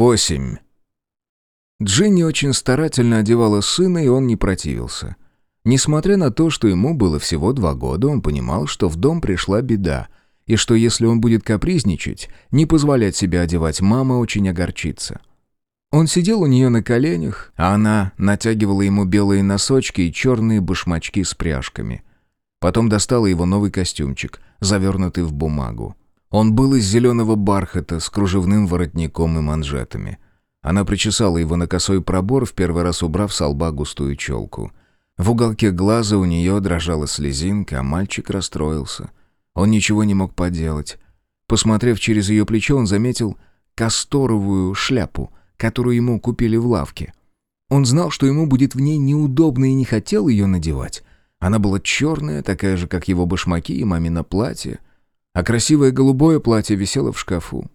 Восемь. Джинни очень старательно одевала сына, и он не противился. Несмотря на то, что ему было всего два года, он понимал, что в дом пришла беда, и что если он будет капризничать, не позволять себе одевать, мама очень огорчится. Он сидел у нее на коленях, а она натягивала ему белые носочки и черные башмачки с пряжками. Потом достала его новый костюмчик, завернутый в бумагу. Он был из зеленого бархата с кружевным воротником и манжетами. Она причесала его на косой пробор, в первый раз убрав с лба густую челку. В уголке глаза у нее дрожала слезинка, а мальчик расстроился. Он ничего не мог поделать. Посмотрев через ее плечо, он заметил касторовую шляпу, которую ему купили в лавке. Он знал, что ему будет в ней неудобно и не хотел ее надевать. Она была черная, такая же, как его башмаки и мамино платье — а красивое голубое платье висело в шкафу.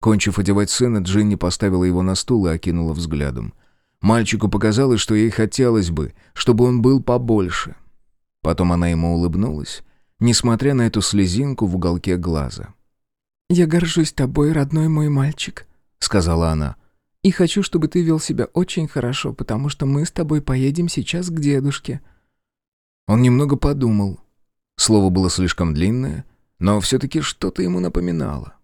Кончив одевать сына, Джинни поставила его на стул и окинула взглядом. Мальчику показалось, что ей хотелось бы, чтобы он был побольше. Потом она ему улыбнулась, несмотря на эту слезинку в уголке глаза. «Я горжусь тобой, родной мой мальчик», — сказала она. «И хочу, чтобы ты вел себя очень хорошо, потому что мы с тобой поедем сейчас к дедушке». Он немного подумал. Слово было слишком длинное — но все-таки что-то ему напоминало.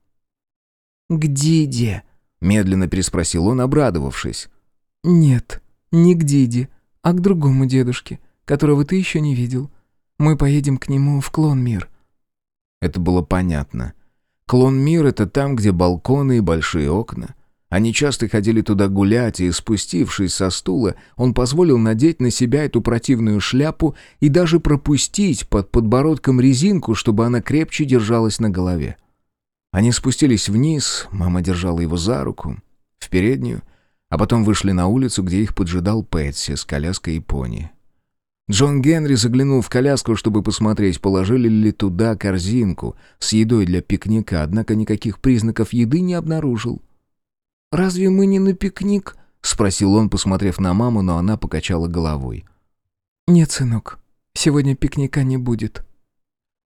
«К Диде?» — медленно переспросил он, обрадовавшись. «Нет, не к Диде, а к другому дедушке, которого ты еще не видел. Мы поедем к нему в Клон-Мир». Это было понятно. Клон-Мир — это там, где балконы и большие окна — они часто ходили туда гулять, и, спустившись со стула, он позволил надеть на себя эту противную шляпу и даже пропустить под подбородком резинку, чтобы она крепче держалась на голове. Они спустились вниз, мама держала его за руку, в переднюю, а потом вышли на улицу, где их поджидал Пэтси с коляской и пони. Джон Генри заглянул в коляску, чтобы посмотреть, положили ли туда корзинку с едой для пикника, однако никаких признаков еды не обнаружил. «Разве мы не на пикник?» — спросил он, посмотрев на маму, но она покачала головой. «Нет, сынок, сегодня пикника не будет».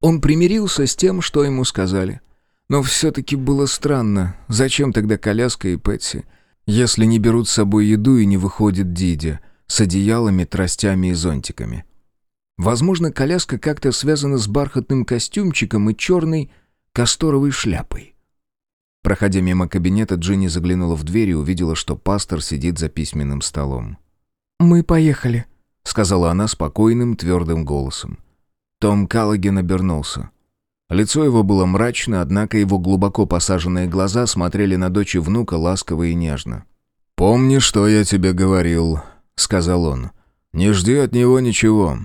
Он примирился с тем, что ему сказали. Но все-таки было странно, зачем тогда коляска и Пэтси, если не берут с собой еду и не выходит Диди с одеялами, тростями и зонтиками. Возможно, коляска как-то связана с бархатным костюмчиком и черной касторовой шляпой. Проходя мимо кабинета, Джинни заглянула в дверь и увидела, что пастор сидит за письменным столом. «Мы поехали», — сказала она спокойным, твердым голосом. Том Каллоген обернулся. Лицо его было мрачно, однако его глубоко посаженные глаза смотрели на дочь и внука ласково и нежно. «Помни, что я тебе говорил», — сказал он. «Не жди от него ничего.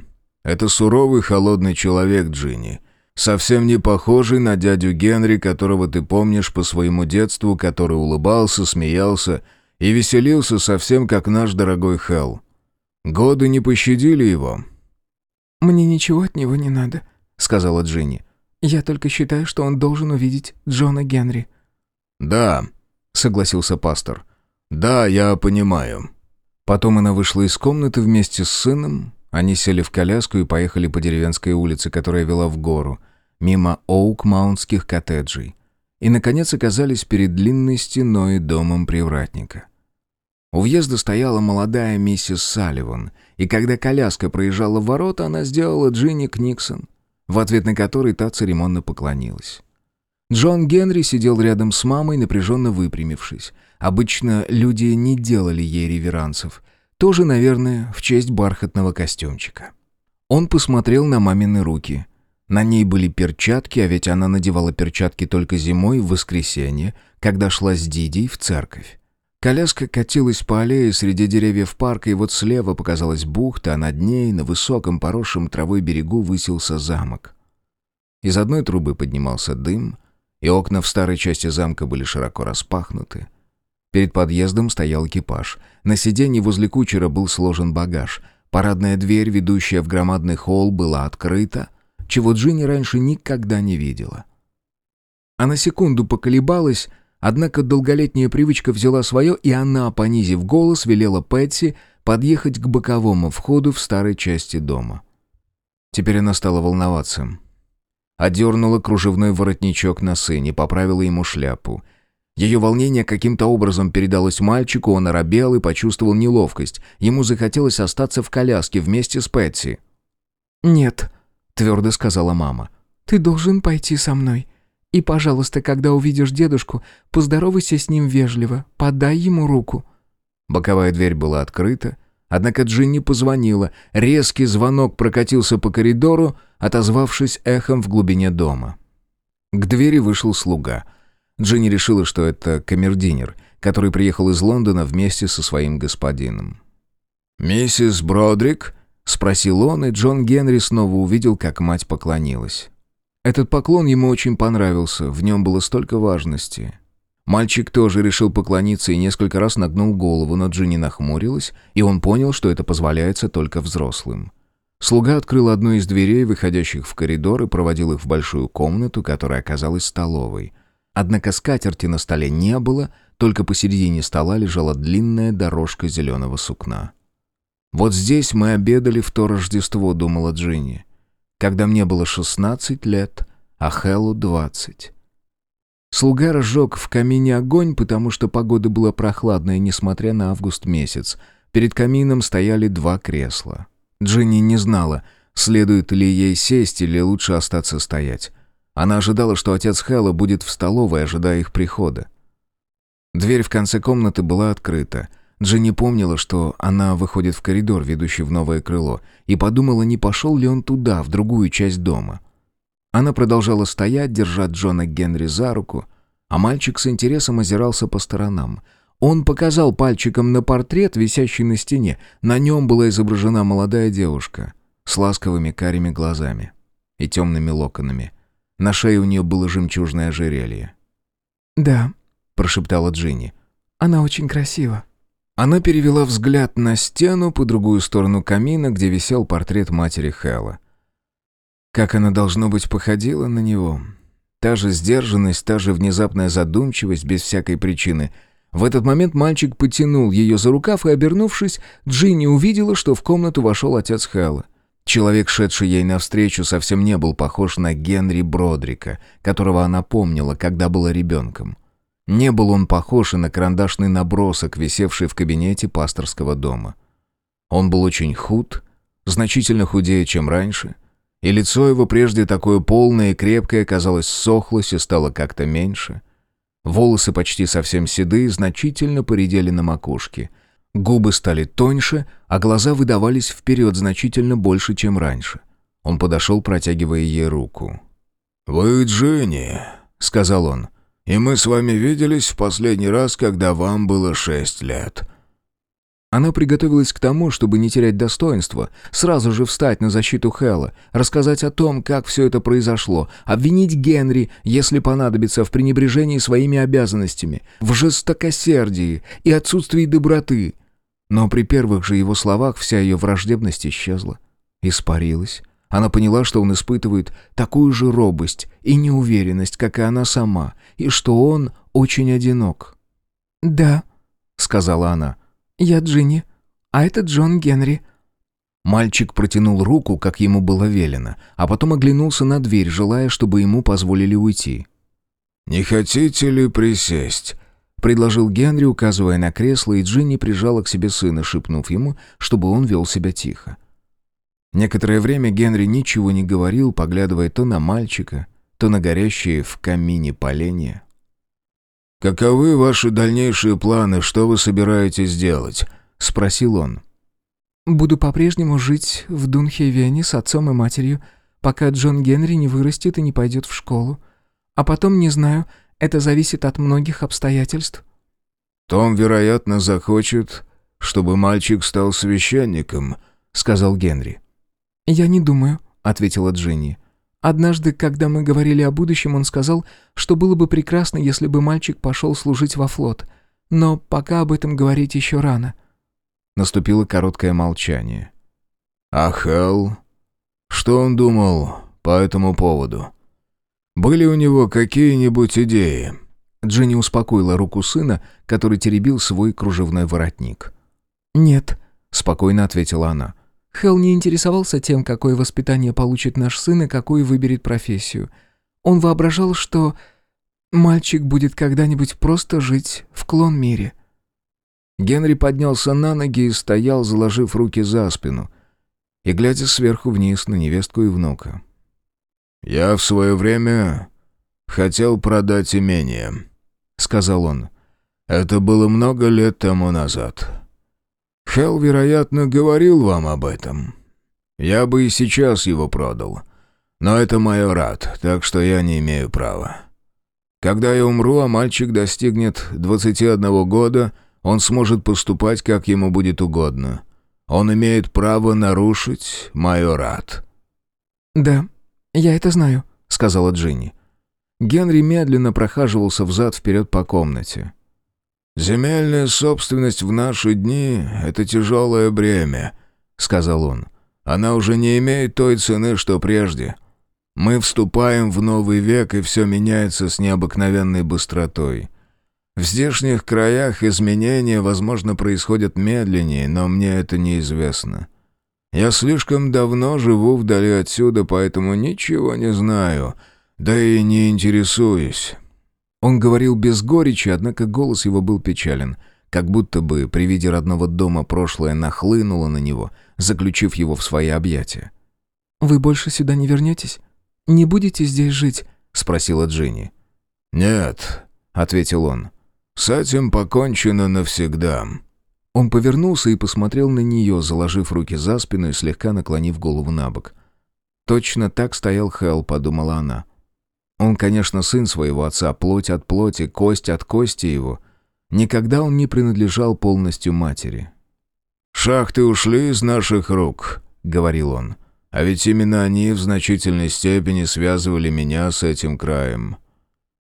Это суровый, холодный человек, Джинни совсем не похожий на дядю Генри, которого ты помнишь по своему детству, который улыбался, смеялся и веселился совсем как наш дорогой Хелл. Годы не пощадили его». «Мне ничего от него не надо», — сказала Джинни. «Я только считаю, что он должен увидеть Джона Генри». «Да», — согласился пастор. «Да, я понимаю». Потом она вышла из комнаты вместе с сыном, они сели в коляску и поехали по деревенской улице, которая вела в гору, мимо Оукмаунтских коттеджей. И, наконец, оказались перед длинной стеной домом привратника. У въезда стояла молодая миссис Салливан, и когда коляска проезжала в ворота, она сделала Джинни Книксон, в ответ на который та церемонно поклонилась. Джон Генри сидел рядом с мамой, напряженно выпрямившись. Обычно люди не делали ей реверансов, тоже, наверное, в честь бархатного костюмчика. Он посмотрел на мамины руки. На ней были перчатки, а ведь она надевала перчатки только зимой в воскресенье, когда шла с Дидей в церковь. Коляска катилась по аллее среди деревьев парка, и вот слева показалась бухта, а над ней, на высоком поросшем травой берегу, высился замок. Из одной трубы поднимался дым, и окна в старой части замка были широко распахнуты. Перед подъездом стоял экипаж. На сиденье возле кучера был сложен багаж. Парадная дверь, ведущая в громадный холл, была открыта, чего Джинни раньше никогда не видела. Она секунду поколебалась, однако долголетняя привычка взяла свое, и она, понизив голос, велела Пэтси подъехать к боковому входу в старой части дома. Теперь она стала волноваться. Одернула кружевной воротничок на сыне, поправила ему шляпу — Ее волнение каким-то образом передалось мальчику, он оробел и почувствовал неловкость. Ему захотелось остаться в коляске вместе с Пэтси. «Нет», — твердо сказала мама. «Ты должен пойти со мной. И, пожалуйста, когда увидишь дедушку, поздоровайся с ним вежливо, подай ему руку». Боковая дверь была открыта, однако Джинни позвонила. Резкий звонок прокатился по коридору, отозвавшись эхом в глубине дома. К двери вышел слуга — Джинни решила, что это камердинер, который приехал из Лондона вместе со своим господином. «Миссис Бродрик?» — спросил он, и Джон Генри снова увидел, как мать поклонилась. Этот поклон ему очень понравился, в нем было столько важности. Мальчик тоже решил поклониться и несколько раз нагнул голову, но Джинни нахмурилась, и он понял, что это позволяется только взрослым. Слуга открыл одну из дверей, выходящих в коридор, и проводил их в большую комнату, которая оказалась столовой — Однако скатерти на столе не было, только посередине стола лежала длинная дорожка зеленого сукна. «Вот здесь мы обедали в то Рождество», — думала Джинни. «Когда мне было шестнадцать лет, а Хэллу двадцать». Слуга разжег в камине огонь, потому что погода была прохладная, несмотря на август месяц. Перед камином стояли два кресла. Джинни не знала, следует ли ей сесть или лучше остаться стоять. Она ожидала, что отец Хэлла будет в столовой, ожидая их прихода. Дверь в конце комнаты была открыта. Дженни помнила, что она выходит в коридор, ведущий в новое крыло, и подумала, не пошел ли он туда, в другую часть дома. Она продолжала стоять, держа Джона Генри за руку, а мальчик с интересом озирался по сторонам. Он показал пальчиком на портрет, висящий на стене. На нем была изображена молодая девушка с ласковыми карими глазами и темными локонами – на шее у нее было жемчужное ожерелье. «Да», — прошептала Джинни. «Она очень красива». Она перевела взгляд на стену по другую сторону камина, где висел портрет матери Хэлла. Как она, должно быть, походила на него. Та же сдержанность, та же внезапная задумчивость, без всякой причины. В этот момент мальчик потянул ее за рукав, и, обернувшись, Джинни увидела, что в комнату вошел отец Хэлла. Человек, шедший ей навстречу, совсем не был похож на Генри Бродрика, которого она помнила, когда была ребенком. Не был он похож и на карандашный набросок, висевший в кабинете пасторского дома. Он был очень худ, значительно худее, чем раньше, и лицо его прежде такое полное и крепкое, казалось, сохлось и стало как-то меньше. Волосы почти совсем седые, значительно поредели на макушке — Губы стали тоньше, а глаза выдавались вперед значительно больше, чем раньше. Он подошел, протягивая ей руку. «Вы Джинни», — сказал он, — «и мы с вами виделись в последний раз, когда вам было шесть лет». Она приготовилась к тому, чтобы не терять достоинства, сразу же встать на защиту Хэлла, рассказать о том, как все это произошло, обвинить Генри, если понадобится, в пренебрежении своими обязанностями, в жестокосердии и отсутствии доброты, но при первых же его словах вся ее враждебность исчезла, испарилась. Она поняла, что он испытывает такую же робость и неуверенность, как и она сама, и что он очень одинок. «Да», — сказала она. «Я Джинни, а это Джон Генри». Мальчик протянул руку, как ему было велено, а потом оглянулся на дверь, желая, чтобы ему позволили уйти. «Не хотите ли присесть?» Предложил Генри, указывая на кресло, и Джинни прижала к себе сына, шепнув ему, чтобы он вел себя тихо. Некоторое время Генри ничего не говорил, поглядывая то на мальчика, то на горящие в камине поленья. «Каковы ваши дальнейшие планы? Что вы собираетесь делать?» — спросил он. «Буду по-прежнему жить в Дунхевене с отцом и матерью, пока Джон Генри не вырастет и не пойдет в школу. А потом, не знаю, это зависит от многих обстоятельств». «Том, вероятно, захочет, чтобы мальчик стал священником», — сказал Генри. «Я не думаю», — ответила Джинни. «Однажды, когда мы говорили о будущем, он сказал, что было бы прекрасно, если бы мальчик пошел служить во флот. Но пока об этом говорить еще рано». Наступило короткое молчание. «А Хелл? Что он думал по этому поводу?» «Были у него какие-нибудь идеи?» Джинни успокоила руку сына, который теребил свой кружевной воротник. «Нет», — спокойно ответила она. «Хелл не интересовался тем, какое воспитание получит наш сын и какую выберет профессию. Он воображал, что... Мальчик будет когда-нибудь просто жить в клон-мире». Генри поднялся на ноги и стоял, заложив руки за спину, и глядя сверху вниз на невестку и внука. «Я в свое время хотел продать имение», — сказал он. «Это было много лет тому назад. Хелл, вероятно, говорил вам об этом. Я бы и сейчас его продал. Но это майорат, так что я не имею права. Когда я умру, а мальчик достигнет 21 года, он сможет поступать, как ему будет угодно. Он имеет право нарушить майорат». «Да, я это знаю», — сказала Джинни. Генри медленно прохаживался взад-вперед по комнате. «Земельная собственность в наши дни — это тяжелое бремя», — сказал он. «Она уже не имеет той цены, что прежде. Мы вступаем в новый век, и все меняется с необыкновенной быстротой. В здешних краях изменения, возможно, происходят медленнее, но мне это неизвестно. Я слишком давно живу вдали отсюда, поэтому ничего не знаю, да и не интересуюсь». Он говорил без горечи, однако голос его был печален, как будто бы при виде родного дома прошлое нахлынуло на него, заключив его в свои объятия. «Вы больше сюда не вернетесь? Не будете здесь жить?» — спросила Джинни. «Нет», — ответил он. «С этим покончено навсегда». Он повернулся и посмотрел на нее, заложив руки за спину и слегка наклонив голову на бок. «Точно так стоял Хелл», — подумала она. Он, конечно, сын своего отца, плоть от плоти, кость от кости его. Никогда он не принадлежал полностью матери. «Шахты ушли из наших рук», — говорил он. «А ведь именно они в значительной степени связывали меня с этим краем.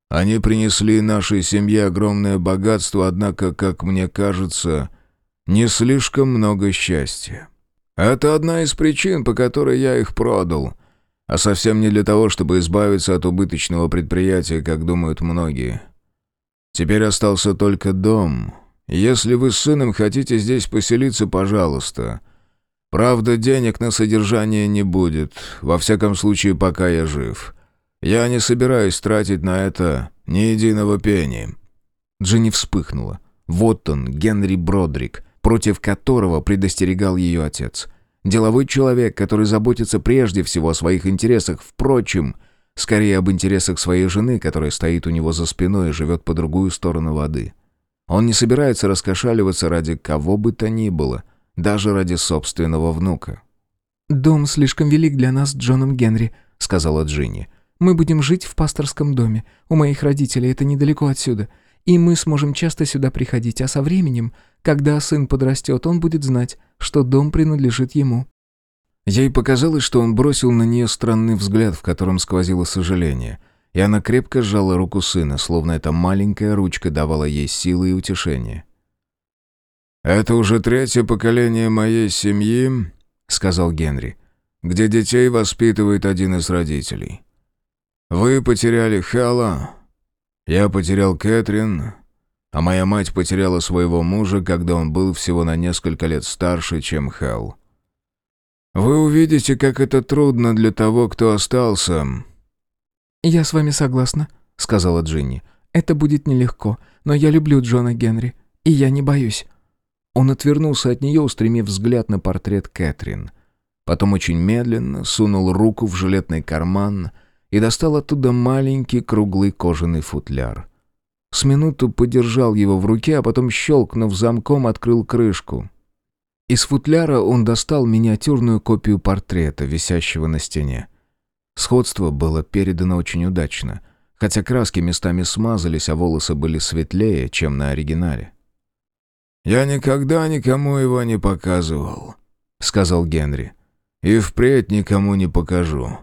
Они принесли нашей семье огромное богатство, однако, как мне кажется, не слишком много счастья. Это одна из причин, по которой я их продал» а совсем не для того, чтобы избавиться от убыточного предприятия, как думают многие. Теперь остался только дом. Если вы с сыном хотите здесь поселиться, пожалуйста. Правда, денег на содержание не будет, во всяком случае, пока я жив. Я не собираюсь тратить на это ни единого пени». Дженни вспыхнула. Вот он, Генри Бродрик, против которого предостерегал ее отец – Деловой человек, который заботится прежде всего о своих интересах, впрочем, скорее об интересах своей жены, которая стоит у него за спиной и живет по другую сторону воды. Он не собирается раскошеливаться ради кого бы то ни было, даже ради собственного внука. «Дом слишком велик для нас с Джоном Генри», — сказала Джинни. «Мы будем жить в пасторском доме. У моих родителей это недалеко отсюда. И мы сможем часто сюда приходить, а со временем, когда сын подрастет, он будет знать, что дом принадлежит ему». Ей показалось, что он бросил на нее странный взгляд, в котором сквозило сожаление, и она крепко сжала руку сына, словно эта маленькая ручка давала ей силы и утешение. «Это уже третье поколение моей семьи», — сказал Генри, «где детей воспитывает один из родителей. Вы потеряли Хэлла, я потерял Кэтрин, а моя мать потеряла своего мужа, когда он был всего на несколько лет старше, чем Хелл. Вы увидите, как это трудно для того, кто остался». «Я с вами согласна», — сказала Джинни. «Это будет нелегко, но я люблю Джона Генри, и я не боюсь». Он отвернулся от нее, устремив взгляд на портрет Кэтрин. Потом очень медленно сунул руку в жилетный карман и достал оттуда маленький круглый кожаный футляр. С минуту подержал его в руке, а потом, щелкнув замком, открыл крышку. Из футляра он достал миниатюрную копию портрета, висящего на стене. Сходство было передано очень удачно, хотя краски местами смазались, а волосы были светлее, чем на оригинале. «Я никогда никому его не показывал», — сказал Генри. «И впредь никому не покажу.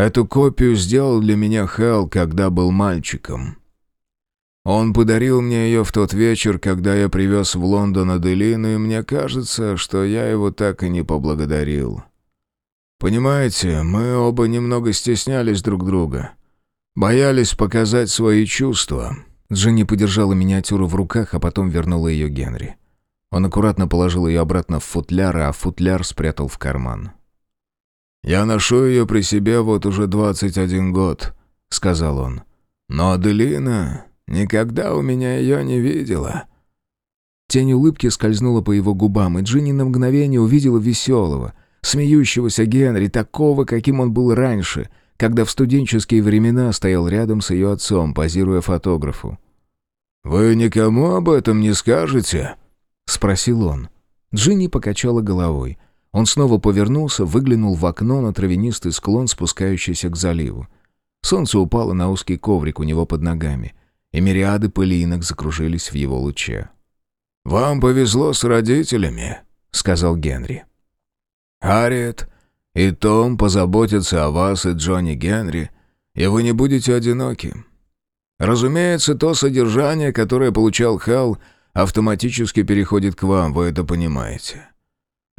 Эту копию сделал для меня Хелл, когда был мальчиком. Он подарил мне ее в тот вечер, когда я привез в Лондон Аделину, и мне кажется, что я его так и не поблагодарил. Понимаете, мы оба немного стеснялись друг друга. Боялись показать свои чувства». Дженни подержала миниатюру в руках, а потом вернула ее Генри. Он аккуратно положил ее обратно в футляр, а футляр спрятал в карман. «Я ношу ее при себе вот уже 21 год», — сказал он. Но Аделина никогда у меня ее не видела». Тень улыбки скользнула по его губам, и Джинни на мгновение увидела веселого, смеющегося Генри, такого, каким он был раньше, когда в студенческие времена стоял рядом с ее отцом, позируя фотографу. «Вы никому об этом не скажете?» — спросил он. Джинни покачала головой. Он снова повернулся, выглянул в окно на травянистый склон, спускающийся к заливу. Солнце упало на узкий коврик у него под ногами, и мириады пылинок закружились в его луче. «Вам повезло с родителями», — сказал Генри. «Харриет и Том позаботятся о вас и Джонни Генри, и вы не будете одиноки. Разумеется, то содержание, которое получал Хал, автоматически переходит к вам, вы это понимаете.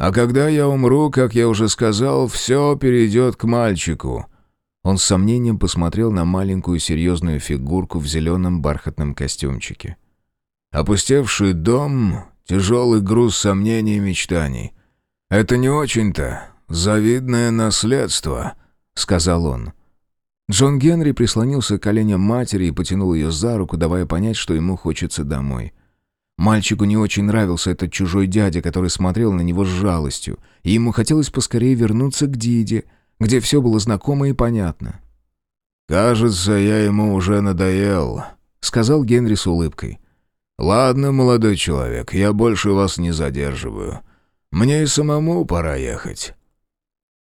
А когда я умру, как я уже сказал, все перейдет к мальчику». Он с сомнением посмотрел на маленькую серьезную фигурку в зеленом бархатном костюмчике. Опустевший дом, тяжелый груз сомнений и мечтаний. Это не очень-то завидное наследство, сказал он. Джон Генри прислонился к коленям матери и потянул ее за руку, давая понять, что ему хочется домой. Мальчику не очень нравился этот чужой дядя, который смотрел на него с жалостью, и ему хотелось поскорее вернуться к Диде, где все было знакомо и понятно. «Кажется, я ему уже надоел», — сказал Генри с улыбкой. «Ладно, молодой человек, я больше вас не задерживаю. Мне и самому пора ехать».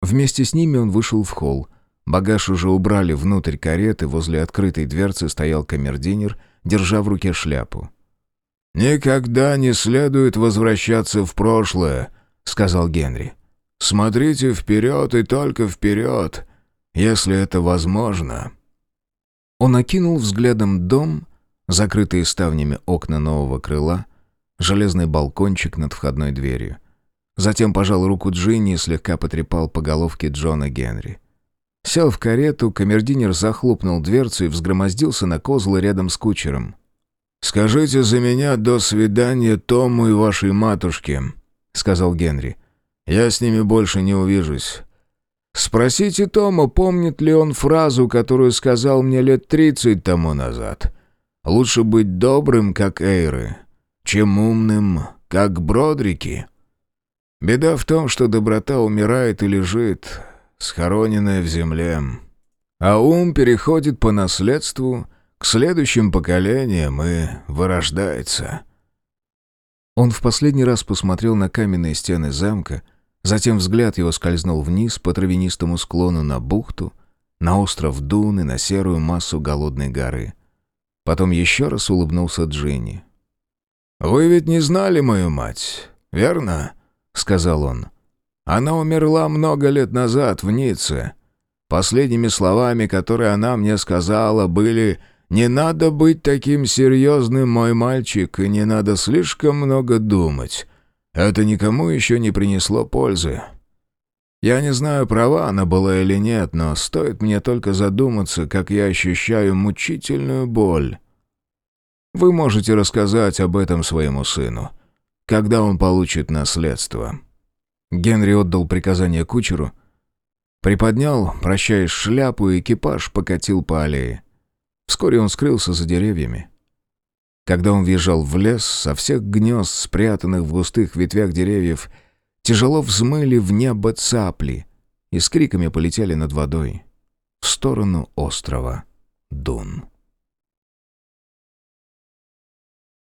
Вместе с ними он вышел в холл. Багаж уже убрали внутрь кареты, возле открытой дверцы стоял камердинер, держа в руке шляпу. «Никогда не следует возвращаться в прошлое», — сказал Генри. «Смотрите вперед и только вперед, если это возможно». Он окинул взглядом дом, закрытые ставнями окна нового крыла, железный балкончик над входной дверью. Затем пожал руку Джинни и слегка потрепал по головке Джона Генри. Сел в карету, камердинер захлопнул дверцу и взгромоздился на козлы рядом с кучером. «Скажите за меня до свидания Тому и вашей матушке», — сказал Генри. «Я с ними больше не увижусь. Спросите Тома, помнит ли он фразу, которую сказал мне лет тридцать тому назад. Лучше быть добрым, как Эйры, чем умным, как Бродрики. Беда в том, что доброта умирает и лежит, схороненная в земле. А ум переходит по наследству к следующим поколениям и вырождается. Он в последний раз посмотрел на каменные стены замка, затем взгляд его скользнул вниз по травянистому склону на бухту, на остров Дуны, на серую массу голодной горы — Потом еще раз улыбнулся Джинни. «Вы ведь не знали мою мать, верно?» — сказал он. «Она умерла много лет назад в Ницце. Последними словами, которые она мне сказала, были «Не надо быть таким серьезным, мой мальчик, и не надо слишком много думать. Это никому еще не принесло пользы. Я не знаю, права она была или нет, но стоит мне только задуматься, как я ощущаю мучительную боль. Вы можете рассказать об этом своему сыну, когда он получит наследство». Генри отдал приказание кучеру, приподнял, прощаясь шляпу, и экипаж покатил по аллее. Вскоре он скрылся за деревьями. Когда он въезжал в лес, со всех гнезд, спрятанных в густых ветвях деревьев, Тяжело взмыли в небо цапли и с криками полетели над водой в сторону острова Дун.